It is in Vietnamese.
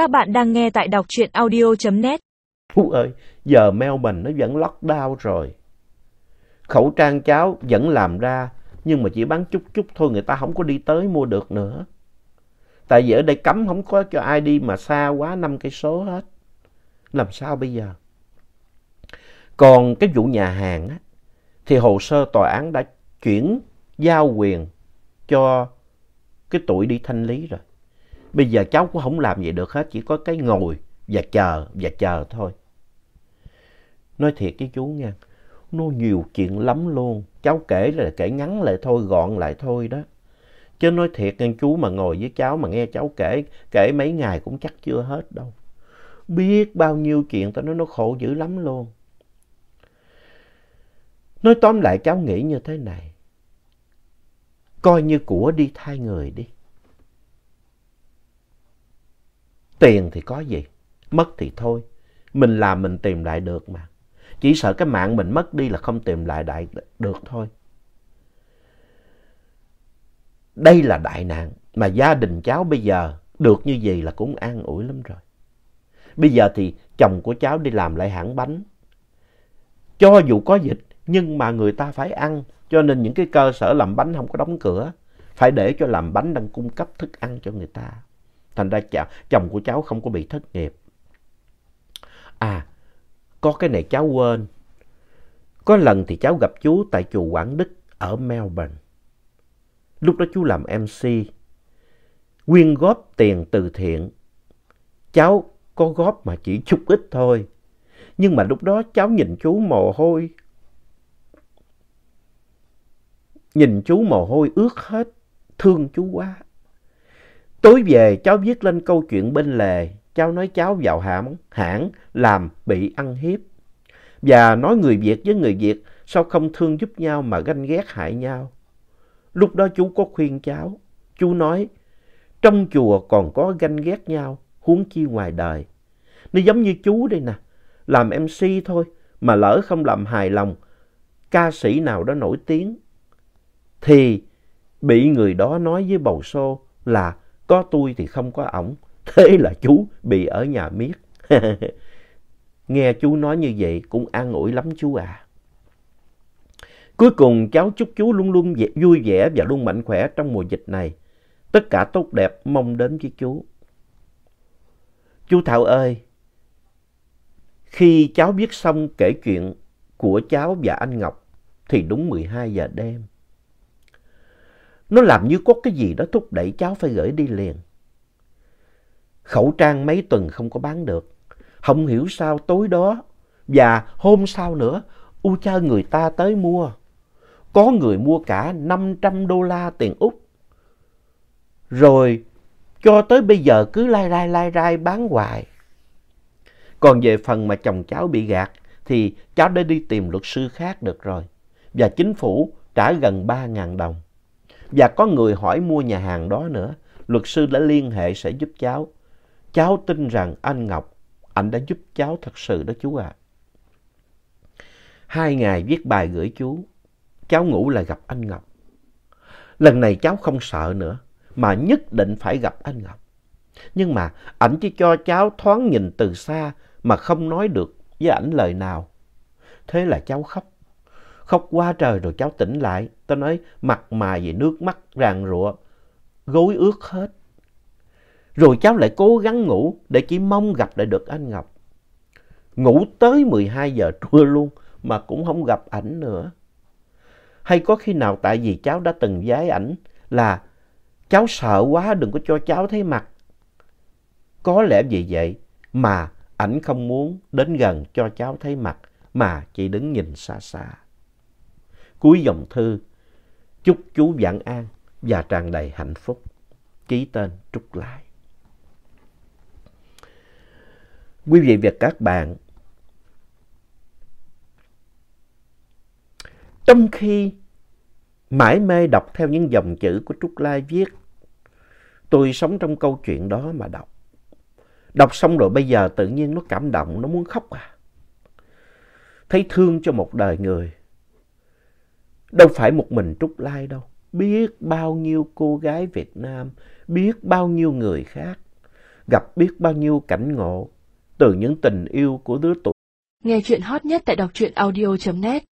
Các bạn đang nghe tại đọc truyện audio.net. Phú ơi, giờ Melbourne nó vẫn lockdown rồi. Khẩu trang cháu vẫn làm ra, nhưng mà chỉ bán chút chút thôi, người ta không có đi tới mua được nữa. Tại vì ở đây cấm không có cho ai đi mà xa quá năm cây số hết. Làm sao bây giờ? Còn cái vụ nhà hàng á, thì hồ sơ tòa án đã chuyển giao quyền cho cái tuổi đi thanh lý rồi. Bây giờ cháu cũng không làm gì được hết, chỉ có cái ngồi và chờ và chờ thôi. Nói thiệt với chú nha, nó nhiều chuyện lắm luôn. Cháu kể là kể ngắn lại thôi, gọn lại thôi đó. Chứ nói thiệt nha chú mà ngồi với cháu mà nghe cháu kể, kể mấy ngày cũng chắc chưa hết đâu. Biết bao nhiêu chuyện tao nói nó khổ dữ lắm luôn. Nói tóm lại cháu nghĩ như thế này. Coi như của đi thay người đi. Tiền thì có gì, mất thì thôi. Mình làm mình tìm lại được mà. Chỉ sợ cái mạng mình mất đi là không tìm lại đại được thôi. Đây là đại nạn mà gia đình cháu bây giờ được như vậy là cũng an ủi lắm rồi. Bây giờ thì chồng của cháu đi làm lại hãng bánh. Cho dù có dịch nhưng mà người ta phải ăn cho nên những cái cơ sở làm bánh không có đóng cửa. Phải để cho làm bánh đang cung cấp thức ăn cho người ta. Thành ra chồng của cháu không có bị thất nghiệp. À, có cái này cháu quên. Có lần thì cháu gặp chú tại chùa Quảng Đức ở Melbourne. Lúc đó chú làm MC. Quyên góp tiền từ thiện. Cháu có góp mà chỉ chút ít thôi. Nhưng mà lúc đó cháu nhìn chú mồ hôi. Nhìn chú mồ hôi ướt hết. Thương chú quá. Tối về cháu viết lên câu chuyện bên lề, cháu nói cháu vào hãng, hãng làm bị ăn hiếp. Và nói người Việt với người Việt sao không thương giúp nhau mà ganh ghét hại nhau. Lúc đó chú có khuyên cháu, chú nói trong chùa còn có ganh ghét nhau, huống chi ngoài đời. Nó giống như chú đây nè, làm MC thôi mà lỡ không làm hài lòng ca sĩ nào đó nổi tiếng thì bị người đó nói với bầu xô là có tôi thì không có ổng. Thế là chú bị ở nhà miết. Nghe chú nói như vậy cũng an ủi lắm chú à. Cuối cùng cháu chúc chú luôn luôn vui vẻ và luôn mạnh khỏe trong mùa dịch này. Tất cả tốt đẹp mong đến với chú. Chú Thảo ơi, khi cháu viết xong kể chuyện của cháu và anh Ngọc thì đúng 12 giờ đêm. Nó làm như có cái gì đó thúc đẩy cháu phải gửi đi liền. Khẩu trang mấy tuần không có bán được. Không hiểu sao tối đó và hôm sau nữa, u cha người ta tới mua. Có người mua cả 500 đô la tiền Úc. Rồi, cho tới bây giờ cứ lai rai lai rai bán hoài. Còn về phần mà chồng cháu bị gạt thì cháu đã đi tìm luật sư khác được rồi. Và chính phủ trả gần 3.000 đồng. Và có người hỏi mua nhà hàng đó nữa. Luật sư đã liên hệ sẽ giúp cháu. Cháu tin rằng anh Ngọc, anh đã giúp cháu thật sự đó chú ạ. À. Hai ngày viết bài gửi chú, cháu ngủ là gặp anh Ngọc. Lần này cháu không sợ nữa, mà nhất định phải gặp anh Ngọc. Nhưng mà ảnh chỉ cho cháu thoáng nhìn từ xa mà không nói được với ảnh lời nào. Thế là cháu khóc. Khóc quá trời rồi cháu tỉnh lại. Tao nói mặt mày về nước mắt ràng rụa, gối ướt hết. Rồi cháu lại cố gắng ngủ để chỉ mong gặp lại được anh Ngọc. Ngủ tới 12 giờ trưa luôn mà cũng không gặp ảnh nữa. Hay có khi nào tại vì cháu đã từng giái ảnh là cháu sợ quá đừng có cho cháu thấy mặt. Có lẽ vì vậy mà ảnh không muốn đến gần cho cháu thấy mặt mà chỉ đứng nhìn xa xa. Cuối dòng thư, chúc chú vạn an và tràn đầy hạnh phúc. Ký tên Trúc Lai. Quý vị và các bạn, trong khi mãi mê đọc theo những dòng chữ của Trúc Lai viết, tôi sống trong câu chuyện đó mà đọc. Đọc xong rồi bây giờ tự nhiên nó cảm động, nó muốn khóc à. Thấy thương cho một đời người. Đâu phải một mình Trúc Lai đâu. Biết bao nhiêu cô gái Việt Nam, biết bao nhiêu người khác gặp biết bao nhiêu cảnh ngộ từ những tình yêu của đứa tuổi. Nghe chuyện hot nhất tại đọc truyện audio.net